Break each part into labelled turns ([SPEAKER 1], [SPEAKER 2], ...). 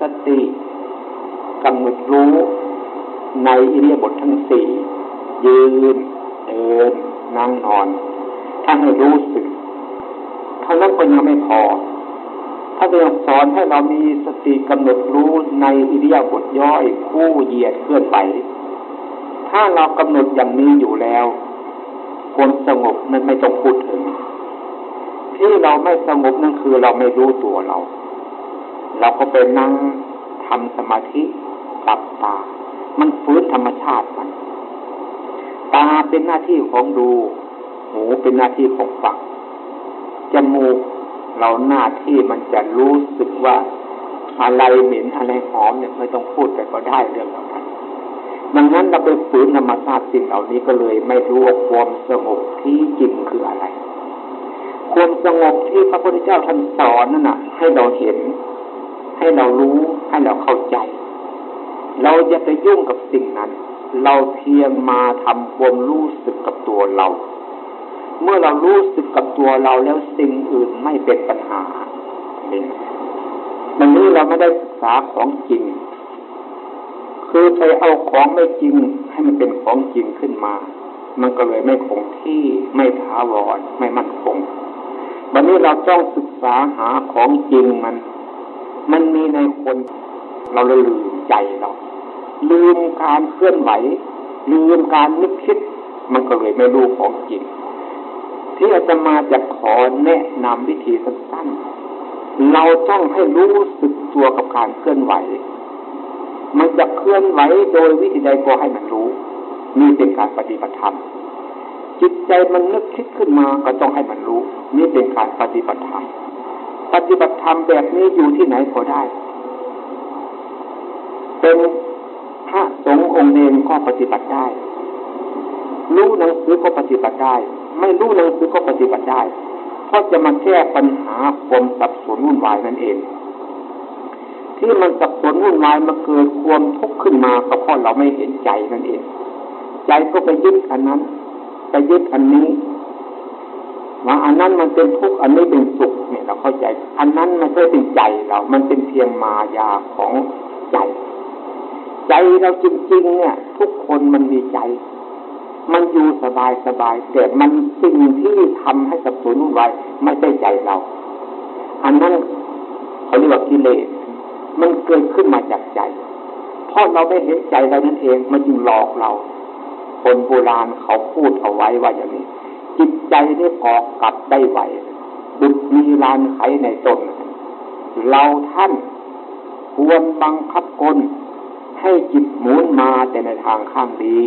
[SPEAKER 1] สติกำหนดรู้ในอิริยาบถททั้งสี่ยืนเดินนั่งนอนถ้าให้รู้สึกเท่านั้นก็ยังไม่พอถ้าเรียนสอนให้เรามีสติกำหนดรู้ในอิริยาบถย่อยคู่เหยียดเคลื่อนไปถ้าเรากำหนดอย่างนี้อยู่แล้วความสงบมันไม่ต้องพูดถึงที่เราไม่สงบนั่นคือเราไม่รู้ตัวเรา เราก็ไปนั่งทำสมาธิหลับตา มันฟื้นธรรมชาติมันตาเป็นหน้าที่ของดู หูเป็นหน้าที่ของฟังจมูกเราหน้าที่มันจะรู้สึกว่าอะไรเหม็นอะไรหอมเนี่ยไม่ต้องพูดแต่ก็ได้เรื่องเหล่านั้นดังนั้นเราไปฝืนธรรมชาติสิ่งเหล่านี้ก็เลยไม่รู้ว่าความสงบที่จริงคืออะไร ความสงบที่พระพุทธเจ้าท่านสอนนั่นน่ะ ให้เราเห็น ให้เรารู้ให้เราเข้าใจ เราจะไปยุ่งกับสิ่งนั้น เราเพียงมาทำความรู้สึกกับตัวเรา เมื่อเรารู้สึกกับตัวเราแล้วสิ่งอื่นไม่เป็นปัญหาเป็นมันนี้เราไม่ได้ศึกษาของจริง คือไปเอาของไม่จริงให้มันเป็นของจริงขึ้นมา มันก็เลยไม่คงที่ไม่ถาวรไม่มั่นคงวันนี้เราต้องศึกษาหาของจริงมัน มันมีในคนเราเลยลืมใจเราลืมการเคลื่อนไหว ลืมการนึกคิด มันก็เลยไม่รู้ของจริงที่อาจะมาจะขอแนะนำวิธีสั้นๆ เราต้องให้รู้สึกตัวกับการเคลื่อนไหว มันจะเคลื่อนไหวโดยวิธีใดก็ให้มันรู้นี่เป็นการปฏิบัติธรรม จิตใจมันนึกคิดขึ้นมาก็ต้องให้มันรู้ นี่เป็นการปฏิบัติธรรม ปฏิบัติธรรมแบบนี้อยู่ที่ไหนก็ได้ เป็นพระสงฆ์องค์เนรก็ปฏิบัติได้ รู้หนังสือก็ปฏิบัติได้ ไม่รู้หนังสือก็ปฏิบัติได้ เพราะจะมาแก้ปัญหาความสับสนวุ่นวายนั่นเอง ที่มันสับสนวุ่นวายมาเกิดความทุกข์ขึ้นมาก็เพราะเราไม่เห็นใจนั่นเอง ใจก็ไปยึดอันนั้น ไปยึดอันนี้ ว่าอันนั้นมันเป็นทุกข์อันนี้เป็นสุขเนี่ยเราเข้าใจ อันนั้นมันไม่เป็นใจเรา มันเป็นเพียงมายาของใจ ใจเราจริงๆเนี่ย ทุกคนมันมีใจ มันอยู่สบายสบายแต่มันสิ่งที่ทำให้สับสนวุ่นวายไม่ใช่ใจเรา อันนั้นเขาเรียกว่ากิเลสมันเกิดขึ้นมาจากใจ เพราะเราไม่เห็นใจเรานั่นเอง มันจึงหลอกเรา คนโบราณเขาพูดเอาไว้ว่าอย่างนี้ จิตใจนี่ออกกลับได้ไหวดุจมีลานไขในตนเราท่านควรบังคับกลให้จิตหมุนมาแต่ในทางข้างดี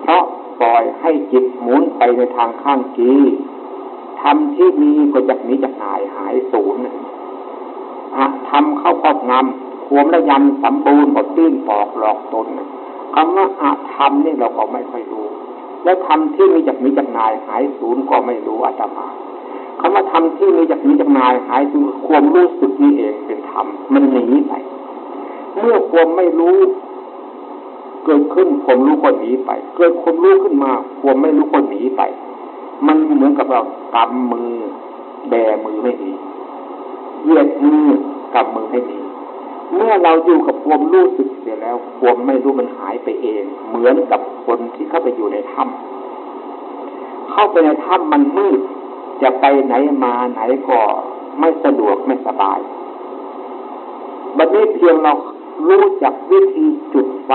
[SPEAKER 1] เพราะปล่อยให้จิตหมุนไปในทางข้างกีทำที่มีก็จะนี้จะหายหายสูญอะทำเข้าครอบงำขวมระยำสมบูรณ์หมดตื้นปอกหลอกตนคำว่าอะทำนี่เราก็ไม่ค่อยรู้ แล้วทำที่มีจากมีจากนายหายศูนย์ก็ไม่รู้อาตมาคำว่าทำที่มีจากมีจากนายหายศูนย์ความรู้สึกนี่เองเป็นธรรมมันหนีไปเมื่อความไม่รู้เกิดขึ้นความรู้ก็หนีไป เกิดความรู้ขึ้นมาความไม่รู้ก็หนีไป มันเหมือนกับเรากำมือแบมือไม่ดีเหยียดมือกับมือให้ดีเมื่อเราอยู่กับความรู้สึกเสียแล้ว ความไม่รู้มันหายไปเอง เหมือนกับ คนที่เข้าไปอยู่ในถ้ำเข้าไปในถ้ำมันมืดจะไปไหนมาไหนก็ไม่สะดวกไม่สบายบัดนี้เพียงเรารู้จักวิธีจุดไฟ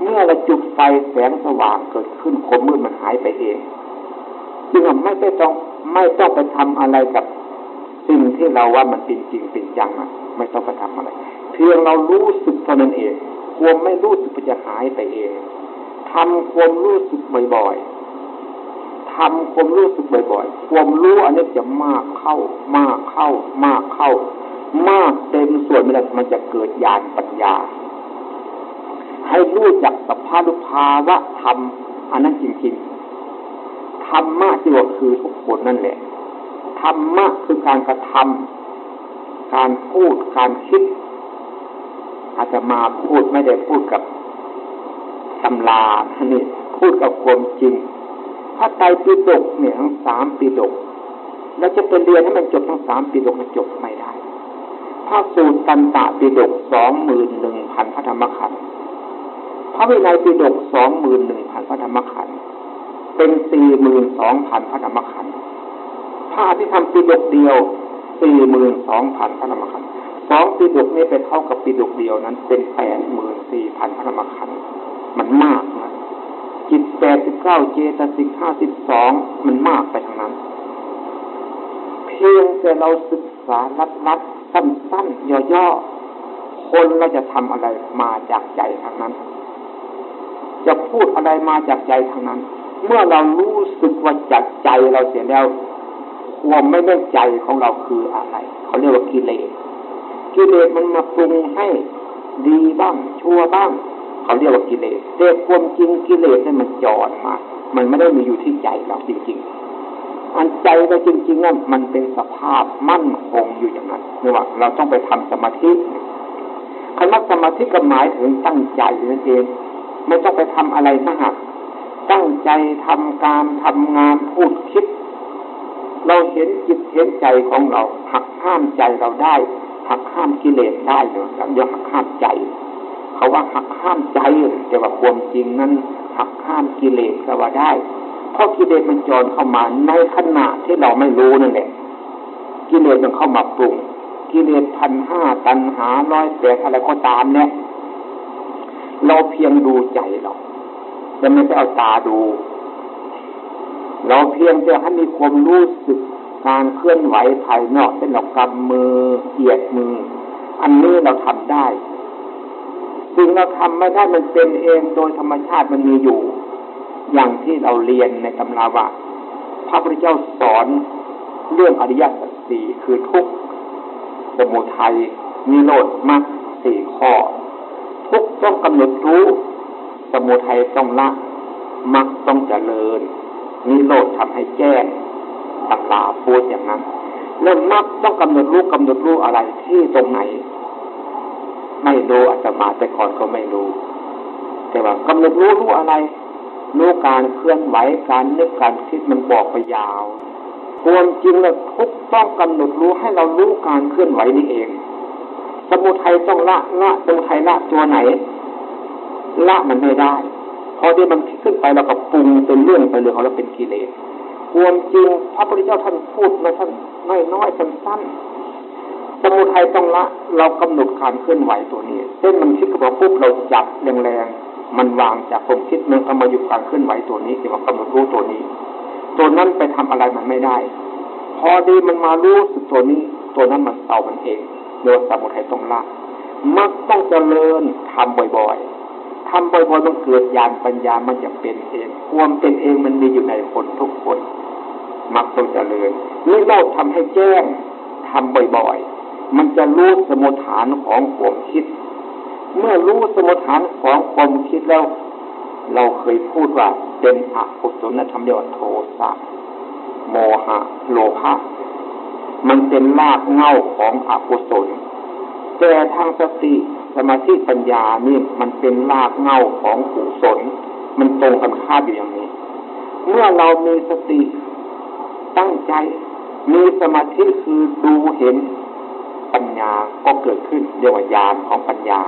[SPEAKER 1] เมื่อเราจุดไฟแสงสว่างเกิดขึ้นความมืดมันหายไปเองจึงไม่ต้องไม่ต้องไปทำอะไรกับสิ่งที่เราว่ามันเป็นจริงเป็นจังอะไม่ต้องไปทำอะไร เพียงเรารู้สึกเท่านั้นเอง ความไม่รู้สึกจะหายไปเองทำความรู้สึกบ่อยๆทำความรู้สึกบ่อยๆ ความรู้อันนี้จะมากเข้า มากเข้า มากเข้า มากเต็มส่วนมันมันจะเกิดญาณปัญญา ให้รู้จักสภาพภาวะธรรมอันนั้นจริงๆ ธรรมะที่ว่าคือทุกคนนั่นแหละ ธรรมะคือการกระทำการพูด การคิด อาจจะมาพูดไม่ได้พูดกับตำรานี่พูดกับความจริงถ้าไตปีดกเนี่ยทั้งสามปีดกแล้วจะไปเรียนให้มันจบทั้งสามปีดกมันจบไม่ได้เพพระสูตรตันตะปิฎกสองหมื่นหนึ่งพันพระธรรมขันธ์พระวินัยปิฎกสองหมื่นหนึ่งพันพระธรรมขันธ์เป็นสี่หมื่นสองพันพระธรรมขันธ์พระที่ทำปิฎกเดียวสี่หมื่นสองพันพระธรรมขันธ์ สองปิฎกนี้ไปเท่ากับปิฎกเดียวนั้น เป็นแปดหมื่นสี่พันพระมขันมันมากนะจิตแปดสิบเก้าเจตสิกห้าสิบสองมันมากไปทางนั้น เพียงแต่เราศึกษาลัดลัดสั้นๆย่อๆคนเราจะทำอะไรมาจากใจทางนั้น จะพูดอะไรมาจากใจทางนั้น เมื่อเรารู้สึกว่าจากใจเราเสียแล้วความไม่ได้ใจของเราคืออะไร เขาเรียกว่ากิเลส กิเลสมันมาปรุงให้ดีบ้าง ชั่วบ้าง เขาเรียกว่ากิเลสแต่ความจริงกิเลสนี่มันจอดมา มันไม่ได้มีอยู่ที่ใจเราจริง ๆ อันใจเราจริงๆนั่นมันเป็นสภาพมั่นคงอยู่อย่างนั้นนี่ว่าเราต้องไปทำสมาธิคำว่าสมาธิก็หมายถึงตั้งใจนั่นเองไม่ต้องไปทำอะไรนะฮะตั้งใจทำการทำงานพูดคิด เราเห็นจิตเห็นใจของเราหักห้ามใจเราได้ หักห้ามกิเลสได้เลยเราเรียกหักห้ามใจ เขาว่าหักห้ามใจแต่ว่าความจริงนั้น หักห้ามกิเลสก็ว่าได้ เพราะกิเลสมันจรเข้ามาในขณะที่เราไม่รู้นั่นแหละกิเลสมันเข้ามาปรุงกิเลสพันห้าตันหาร้อยแปดอะไรก็ตามเนี่ยเราเพียงดูใจเราจะไม่ไปเอาตาดู เราเพียงจะให้มีความรู้สึก การเคลื่อนไหวภายนอกเป็นเรากำมือเหยียดมือ อันนี้เราทำได้สิ่งเราทำไม่ได้มันเป็นเองโดยธรรมชาติมันมีอยู่ อย่างที่เราเรียนในตำราว่าพระพุทธเจ้าสอนเรื่องอริยสัจสี่คือทุกข์สมุทัยนิโรธมรรคสี่ข้อ ทุกต้องกำหนดรู้สมุทัยต้องละมักต้องเจริญนิโรธทำให้แจ้ง ตาพูดอย่างนั้นแล้วมักต้องกำหนดรู้กำหนดรู้อะไรที่ตรงไหน ไม่รู้อาจจะมาแต่ก่อนก็ไม่รู้ แต่ว่ากำหนดรู้รู้อะไรรู้การเคลื่อนไหวการนึกการคิดมันบอกไปยาวควรจริงแล้วทุกต้องกำหนดรู้ให้เรารู้การเคลื่อนไหวนี่เอง สมุทัยต้องละละสมุทัยละตัวไหน ละมันไม่ได้พอที่มันขึ้นไปเราก็ปรุงเป็นเรื่องไปเลยของเราเป็นกิเลส ความจริงพระพุทธเจ้าท่านพูดมาท่านน้อยน้อยสั้นๆสมุทัยต้องละ เรากำหนดการเคลื่อนไหวตัวนี้เส้นมันคิดกับเราปุ๊บเราจับแรงๆมันวางจากผมคิดมันเอามาอยู่การเคลื่อนไหวตัวนี้ที่ว่ากำหนดรู้ตัวนี้ ตัวนั้นไปทำอะไรมันไม่ได้ พอดีมันมารู้สึกตัวนี้ ตัวนั้นมันเตามันเองโดยสมุทัยต้องละมักต้องเจริญทำบ่อยๆทำบ่อยๆมันเกิดญาณปัญญามันจะเป็นเอง ความเป็นเองมันมีอยู่ในคนทุกคน มักต้องเจริญนี่เราทำให้แจ้งทำบ่อยๆ มันจะรู้สมุฐานของความคิด เมื่อรู้สมุฐานของความคิดแล้ว เราเคยพูดว่าเป็นอกุศลธรรมเรียกว่าโทสะโมหะ โลภะมันเป็นรากเง่าของอกุศล แต่ทางสติสมาธิปัญญานี่มันเป็นรากเง่าของกุศล มันตรงกันข้ามอยู่อย่างนี้ เมื่อเรามีสติ ตั้งใจ มีสมาธิคือดูเห็นปัญญาก็เกิดขึ้นเรียกว่าญาณของปัญญา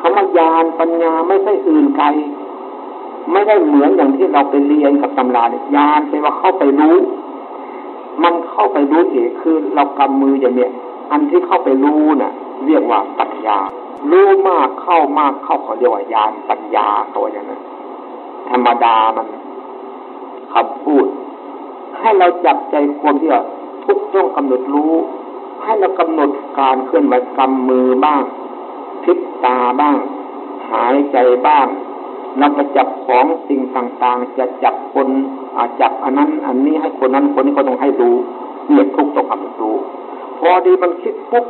[SPEAKER 1] คำว่าญาณปัญญาไม่ใช่อื่นไกลไม่ได้เหมือนอย่างที่เราไปเรียนกับตำราเนี่ยญาณแปลว่าเข้าไปรู้ มันเข้าไปรู้เองคือเรากำมืออย่างเนี้ยอันที่เข้าไปรู้น่ะ เรียกว่าปัญญา รู้มากเข้ามากเข้าเขาเรียกว่าญาณปัญญาตัวอย่างนั้นธรรมดามันคำพูด ให้เราจับใจความที่ว่าทุกต้องกำหนดรู้ ให้เรากำหนดการเคลื่อนไหวกำมือบ้างพิษตาบ้าง หายใจบ้างเราจะจับของสิ่งต่างๆ จะจับคนอาจับอันนั้น อันนี้ให้คนนั้นคนนี้ก็ต้องให้ดูเนี่ยทุกต้องกำหนดรู้พอดีมันคิดปุ๊บ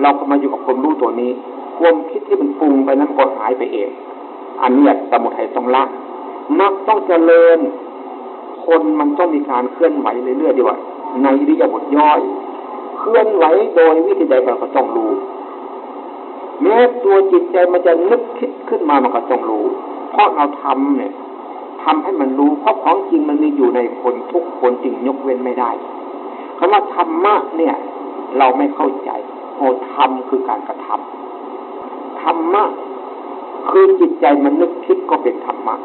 [SPEAKER 1] เราก็มาอยู่กับความรู้ตัวนี้ ความคิดที่มันปรุงไปนั้นก็หายไปเอง อันนี้สมุทัยต้องละมักต้องเจริญ คนมันต้องมีการเคลื่อนไหวเรื่อยๆดีว่า ในริยบทย่อย เคลื่อนไหวโดยวิธีใดเราก็ต้องรู้แม้ตัวจิตใจมันจะนึกคิดขึ้นมามันก็ต้องรู้ เพราะเราทำเนี่ยทำให้มันรู้ เพราะของจริงมันมีอยู่ในคนทุกคนจริงยกเว้นไม่ได้คำว่าธรรมะเนี่ย เราไม่เข้าใจโอธรรมคือการกระทำธรรมะคือจิตใจมันนึกคิดก็เป็นธรรมะ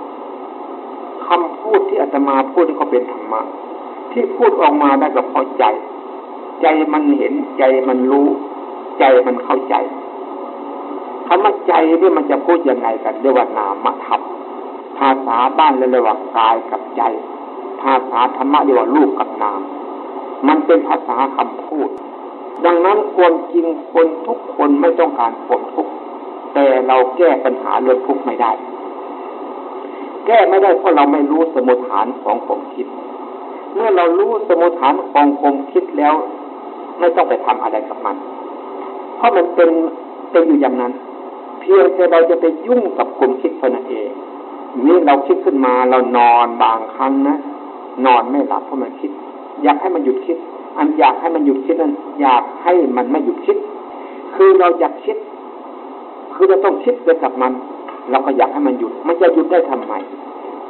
[SPEAKER 1] คำพูดที่อาต มาพูดนี่ก็เป็นธรรมะที่พูดออกมาได้ก็เพราะใจ ใจมันเห็นใจมันรู้ ใจมันเข้าใจคำว่าใจนี่มันจะพูดยังไงกันเรียกว่านามธรรมภาษาบ้านเรียกว่ากายกับใจ ภาษาธรรมะเรียกว่ารูปกับนาม มันเป็นภาษาคำพูด ดังนั้นควรจริงคนทุกคนไม่ต้องการความทุกข์แต่เราแก้ปัญหาเรื่องทุกข์ไม่ได้ แก้ไม่ได้เพราะเราไม่รู้สมุทฐานของความคิด เมื่อเรารู้สมุทฐานของความคิดแล้ว ไม่ต้องไปทำอะไรกับมัน เพราะมันเป็นเป็นอยู่อย่างนั้น เพียงแต่เราจะไปยุ่งกับความคิดเท่านั้นเองนี่เราคิดขึ้นมาเรานอนบางครั้งนะนอนไม่หลับเพราะมันคิด อยากให้มันหยุดคิด อันอยากให้มันหยุดคิดนั้นอยากให้มันไม่หยุดคิด คือเราอยากคิด คือเราต้องคิดไปกับมัน เราก็อยากให้มันหยุดมันจะหยุดได้ทำไม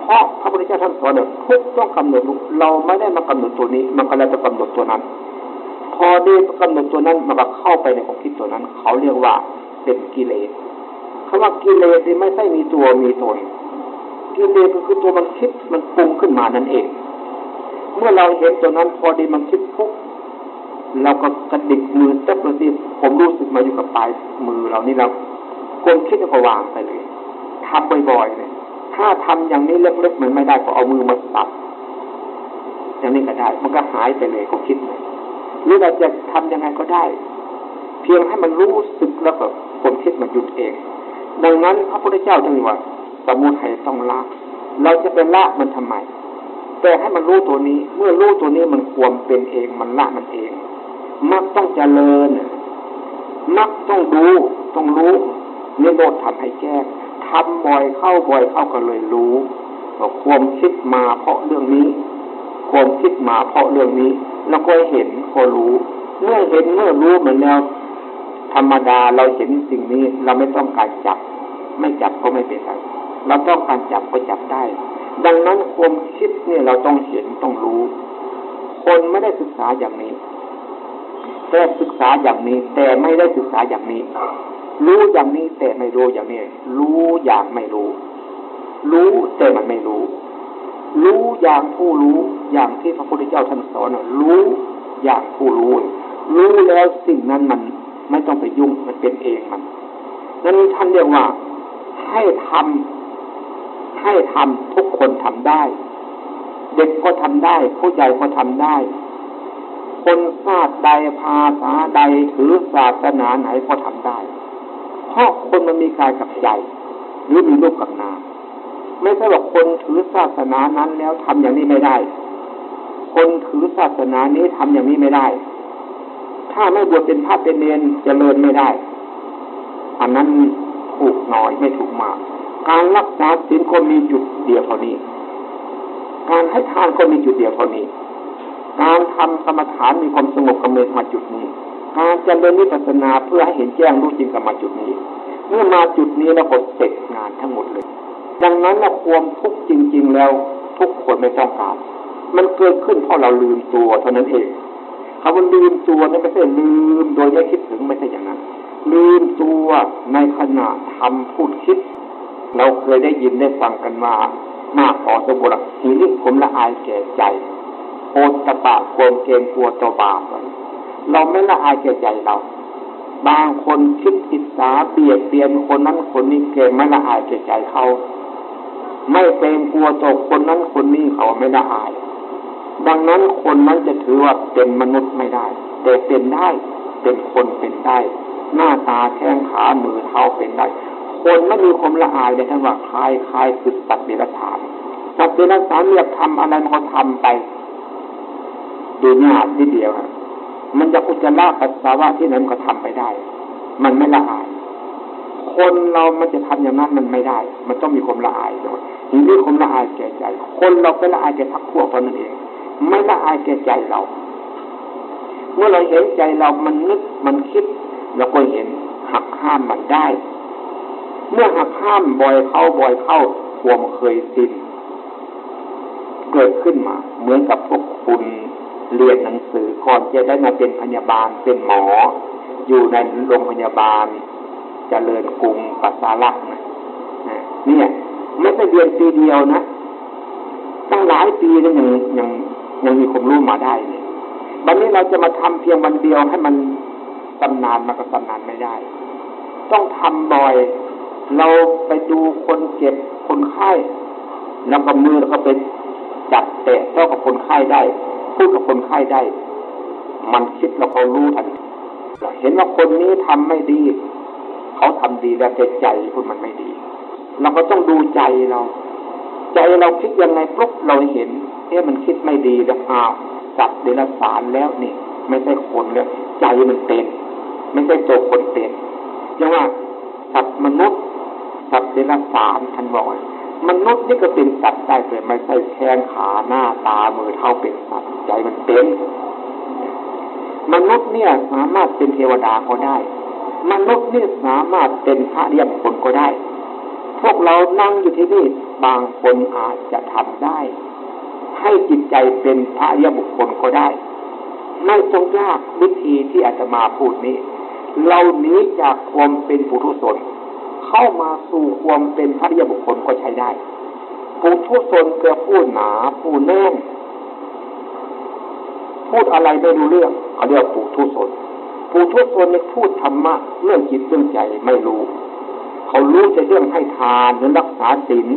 [SPEAKER 1] เพราะพระพุทธเจ้าท่านสอนเนี่ยทุกต้องกำหนดเราไม่ได้มากำหนดตัวนี้ มันก็เลยจะกำหนดตัวนั้น พอได้กำหนดตัวนั้นมันก็เข้าไปในความคิดตัวนั้น เขาเรียกว่าเป็นกิเลสคำว่ากิเลสที่ไม่ใช่มีตัวมีตนกิเลสก็คือตัวมันคิดมันปรุงขึ้นมานั่นเอง เมื่อเราเห็นตัวนั้นพอดีมันคิดปุ๊บเราก็กระดิกมือแตบเลยสิผมรู้สึกมาอยู่กับปลายมือเรานี่เราความคิดก็วางไปเลย ทำบ่อยๆเลยถ้าทำอย่างนี้เล็กๆมันไม่ได้ก็เอามือมาปับอย่างนี้ก็ได้ มันก็หายไปเลยก็คิดเลยหรือเราจะทํำยังไงก็ได้ เพียงให้มันรู้สึกแล้วก็ความคิดมันหยุดเอง ดังนั้นพระพุทธเจ้าจึงว่าสมุทัยต้องละเราจะเป็นละมันทำไม แต่ให้มันรู้ตัวนี้ เมื่อรู้ตัวนี้มันควมเป็นเองมันละมันเองมักต้องเจริญมักต้องดูต้องรู้นิโรธทำให้แจ้ง ทำบ่อยเข้าบ่อยเข้าก็เลยรู้ว่าความคิดมาเพราะเรื่องนี้ ความคิดมาเพราะเรื่องนี้ แล้วก็เห็นก็รู้ เมื่อเห็นเมื่อรู้เหมือนแล้วธรรมดาเราเห็นสิ่งนี้เราไม่ต้องการจับ ไม่จับก็ไม่เป็นไรเราต้องการจับก็จับได้ ดังนั้นความคิดเนี่ยเราต้องเห็นต้องรู้ คนไม่ได้ศึกษาอย่างนี้แต่ศึกษาอย่างนี้ แต่ไม่ได้ศึกษาอย่างนี้ รู้อย่างนี้แต่ไม่รู้อย่างนี้ รู้อย่างไม่รู้ รู้แต่มันไม่รู้ รู้อย่างผู้รู้อย่างที่พระพุทธเจ้าท่านสอนรู้อย่างผู้รู้ รู้แล้วสิ่งนั้นมันไม่ต้องไปยุ่งมันเป็นเองมันนั้นท่านเรียกว่า ให้ทำให้ทำทุกคนทำได้ เด็กก็ทำได้ ผู้ใหญ่ก็ทำได้ คนชาติใดภาษาใดถือศาสนาไหนก็ทำได้ เพราะคนมันมีกายกับใจ หรือมีรูปกับนามไม่ใช่ว่าคนถือศาสนานั้นแล้วทำอย่างนี้ไม่ได้ คนถือศาสนานี้ทำอย่างนี้ไม่ได้ ถ้าไม่บวชเป็นพระเป็นเนรเจริญไม่ได้ อันนั้นถูกน้อยไม่ถูกมาก การรักษาศีลก็มีจุดเดียวเท่านี้ การให้ทานก็มีจุดเดียวเท่านี้ การทำกรรมฐานมีความสงบกำเนิดมาจุดนี้ การเจริญวิปัสสนาเพื่อให้เห็นแจ้งรู้จริงกับมาจุดนี้ เมื่อมาจุดนี้แล้วก็เสร็จงานทั้งหมดเลย ดังนั้นนะความทุกข์จริง ๆ แล้วทุกคนไม่ต้องการ มันเกิดขึ้นเพราะเราลืมตัวเท่านั้นเองคำว่าลืมตัวนี่ไม่ใช่ลืมโดยไม่คิดถึงไม่ใช่อย่างนั้น ลืมตัวในขณะทำพูดคิด เราเคยได้ยินได้ฟังกันว่าหน้าขอสมบูรณ์ทีนี้ผมละอายแก่ใจโอตตะโกมเกงกลัวตัวบาป เราไม่ละอายแก่ใจเรา บางคนคิดอิจฉาเบียดเบียนคนนั้นคนนี้เกงไม่ละอายแก่ใจเขา ไม่เกรงกลัวต่อคนนั้นคนนี้เขาไม่ละอาย ดังนั้นคนนั้นจะถือว่าเป็นมนุษย์ไม่ได้ แต่เป็นได้เป็นคนเป็นได้ หน้าตาแข้งขามือเท้าเป็นได้ คนไม่มีความละอายเลยทั้งว่าคลายคลายคือสัตว์เดรัจฉานสัตว์เดรัจฉานเรียกทำอะไรมันก็ทำไปดูหน้าทีเดียวครับ มันจะอุจจาระปัสสาวะที่ไหนมันก็ทำไปได้ มันไม่ละอาย คนเรามันจะทำอย่างนั้นมันไม่ได้ มันต้องมีความละอายด้วยทีนี้ความละอายแก่ใจ คนเราไปละอายแก่พักพวกคนนั่นเอง ไม่ละอายแก่ใจเรา เมื่อเราเห็นใจเรามันนึกมันคิดเราก็เห็นหักห้ามมันได้ เมื่อหักห้ามบ่อยเข้าบ่อยเข้าความเคยสิ้นเกิดขึ้นมา เหมือนกับพวกคุณ เรียนหนังสือก่อนจะได้มาเป็นพยาบาลเป็นหมอ อยู่ในโรงพยาบาลจเจริญกรุงปัสสาลักนะเนี่ยไม่ใช่เรียนปีเดียวนะตั้งหลายปีแล้วยังยังยังมีความรู้มาได้เนี่ยวันนี้เราจะมาทำเพียงวันเดียวให้มันตำนานมันก็ตำนานไม่ได้ ต้องทำบ่อย เราไปดูคนเจ็บคนไข้แล้วก็มือแล้วก็ไปจับเตะเท่ากับคนไข้ได้ พูดกับคนไข้ได้ มันคิดแล้วเขารู้ทันเห็นว่าคนนี้ทำไม่ดี เขาทำดีแล้วแต่ใจคุณมันไม่ดี เราก็ต้องดูใจเรา ใจเราคิดยังไงปุ๊บเราเห็นเอ๊ะมันคิดไม่ดีแล้วอ้าวจับเดรัจฉานแล้วนี่ ไม่ใช่คนแล้วใจมันเต็มไม่ใช่ตัวคนเต็มยังว่าสัตว์มนุษย์สัตว์เดรัจฉานท่านบอกมนุษย์นี่ก็เป็นสัตว์ได้เลยไม่ใช่แข้งขาหน้าตามือเท้าเป็นสัตว์ ใจมันเต็มมนุษย์เนี่ยสามารถเป็นเทวดาก็ได้ มนุษย์เนี่ยสามารถเป็นพระเรียบคนก็ได้ พวกเรานั่งอยู่ที่นี่บางคนอาจจะทำได้ ให้จิตใจเป็นพระเรียบุคคลก็ได้ ไม่ต้องยากวิธีที่อาจจะมาพูดนี้เราหนีจากความเป็นปุถุชนเข้ามาสู่ความเป็นพระเรียบุคคลก็ใช้ได้ปุถุชนเกิดพูดหนาพูดแน่น พูดอะไรไม่รู้เรื่องเขาเรียกปุถุชนปุถุชนเนี่ยพูดธรรมะเรื่องจิตเรื่องใจไม่รู้ เขารู้แต่เรื่องให้ทานหรือรักษาศีล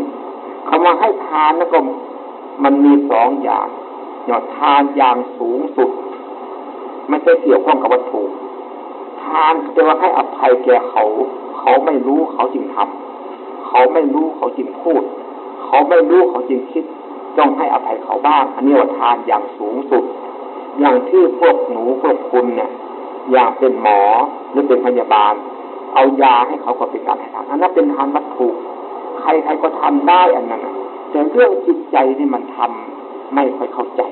[SPEAKER 1] เขามาให้ทานแล้วก็มันมีสองอย่างเนี่ยทานอย่างสูงสุด ไม่ใช่เกี่ยวข้องกับวัตถุทานแปลว่าให้อภัยแก่เขา เขาไม่รู้เขาจึงทำเขาไม่รู้เขาจึงพูด เขาไม่รู้เขาจึงคิด ต้องให้อภัยเขาบ้าง อันนี้ว่าทานอย่างสูงสุด อย่างที่พวกหนูพวกคุณเนี่ยอยางเป็นหมอหรือเป็นพยาบาล เอายาให้เขาก็เป็นการทานอันนั้นเป็นทานวัตถุใครใครก็ทำได้อันนั้นแต่เรื่องจิตใจนี่มันทำไม่ค่อยเข้าใจ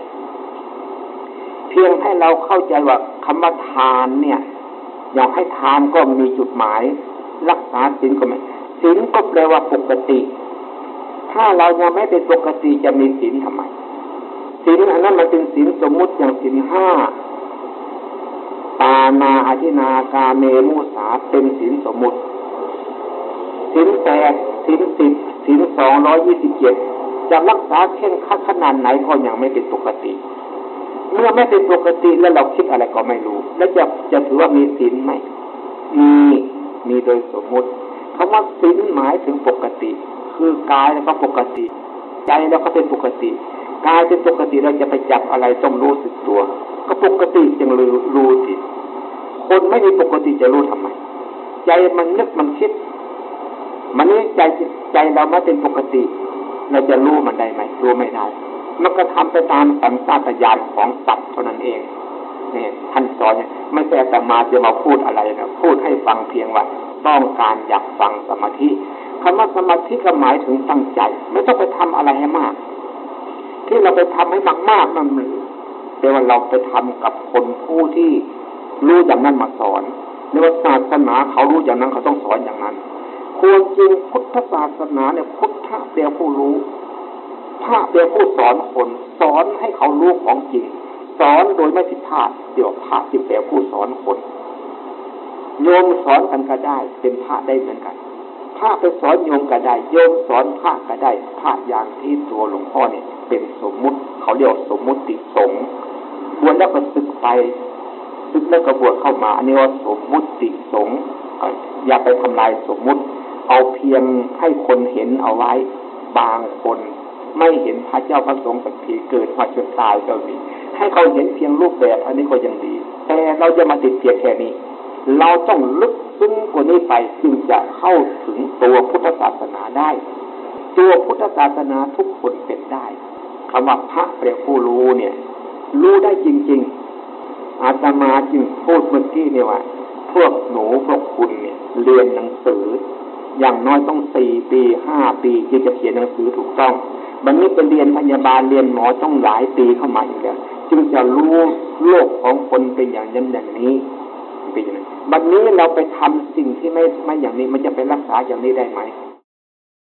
[SPEAKER 1] เพียงให้เราเข้าใจว่าคำว่าทานเนี่ย อยากให้ทานก็มีจุดหมาย รักษาศีลก็ไม่ศีลก็แปลว่าปกติ ถ้าเรายังไม่เป็นปกติจะมีศีลทำไม ศีลอันนั้นมันเป็นศีลสมมุติอย่างศีลห้าปานาอาทินากาเมมุสาเป็นศีลสมมุติศีลแปดศีลสิบศีลสองร้อยยี่สิบเจ็ดจะรักษาเข่งขัดขนาดไหนก็ยังไม่เป็นปกติ เมื่อไม่เป็นปกติแล้วเราคิดอะไรก็ไม่รู้ แล้วจะจะถือว่ามีศีลไหมมีมีโดยสมมุติคำว่าศีลหมายถึงปกติ คือกายแล้วก็ปกติ ใจแล้วก็เป็นปกติ กายเป็นปกติเราจะไปจับอะไรต้องรู้สึกตัว ก็ปกติจึงรู้รู้สิคนไม่มีปกติจะรู้ทำไม ใจมันนึกมันคิด มันนี่ใจใจเราไม่เป็นปกติ เราจะรู้มันได้ไหมรู้ไม่ได้ มันก็ทำไปตามสัญชาตญาณของสัตว์เท่านั้นเองเนี่ยท่านสอนเนี่ยไม่ใช่แต่มาจะมาพูดอะไรนะพูดให้ฟังเพียงว่าต้องการอยากฟังสมาธิคำว่าสมาธิก็หมายถึงตั้งใจ ไม่ต้องไปทำอะไรให้มาก ที่เราไปทำให้มากมากนั่นแปลว่าเราไปทำกับคนผู้ที่รู้อย่างนั้นมาสอนในว่าศาสนาเขารู้อย่างนั้นเขาต้องสอนอย่างนั้น ควรจริงพุทธศาสนาเนี่ยพุทธะเปียผู้รู้พระเปียผู้สอนคนสอนให้เขารู้ของจริง สอนโดยไม่ผิดพลาดเดี๋ยวพระจิตเปียผู้สอนคนโยมสอนกันก็ได้เป็นพระได้เหมือนกันพระไปสอนโยมก็ได้โยมสอนพระก็ได้พระอย่างที่ตัวหลวงพ่อเนี่ย เป็นสมมุติ เขาเรียกสมมุติสงฆ์บวชแล้วก็ศึกไปศึกแล้วก็บวชเข้ามา อันนี้ว่าสมมุติสงฆ์อย่าไปทำลายสมมุติ เอาเพียงให้คนเห็นเอาไว้บางคนไม่เห็นพระเจ้าพระสงฆ์สักทีเกิดมาจนตายก็มีให้เขาเห็นเพียงรูปแบบ อันนี้ก็ยังดี แต่เราจะมาติดเพียงแค่นี้ เราต้องลึกซึ้งกว่านี้ไปจึงจะเข้าถึงตัวพุทธศาสนาได้ ตัวพุทธศาสนาทุกคนเป็นได้ คำว่าพระเปรียผู้รู้เนี่ย รู้ได้จริง ๆ อาตมาจึงพูดเมื่อกี้เนี่ยว่า พวกหนูพวกคุณเนี่ยเรียนหนังสือ อย่างน้อยต้องสี่ปีห้าปีจึงจะเขียนหนังสือถูกต้องวันนี้เป็นเรียนพยาบาลเรียนหมอต้องหลายปีเข้ามาอีกแล้วจึงจะรู้โลกของคนเป็นอย่างนั้นอย่างนี้เป็นอย่างนั้นวันนี้เราไปทำสิ่งที่ไม่ไม่อย่างนี้ มันจะไปรักษาอย่างนี้ได้ไหม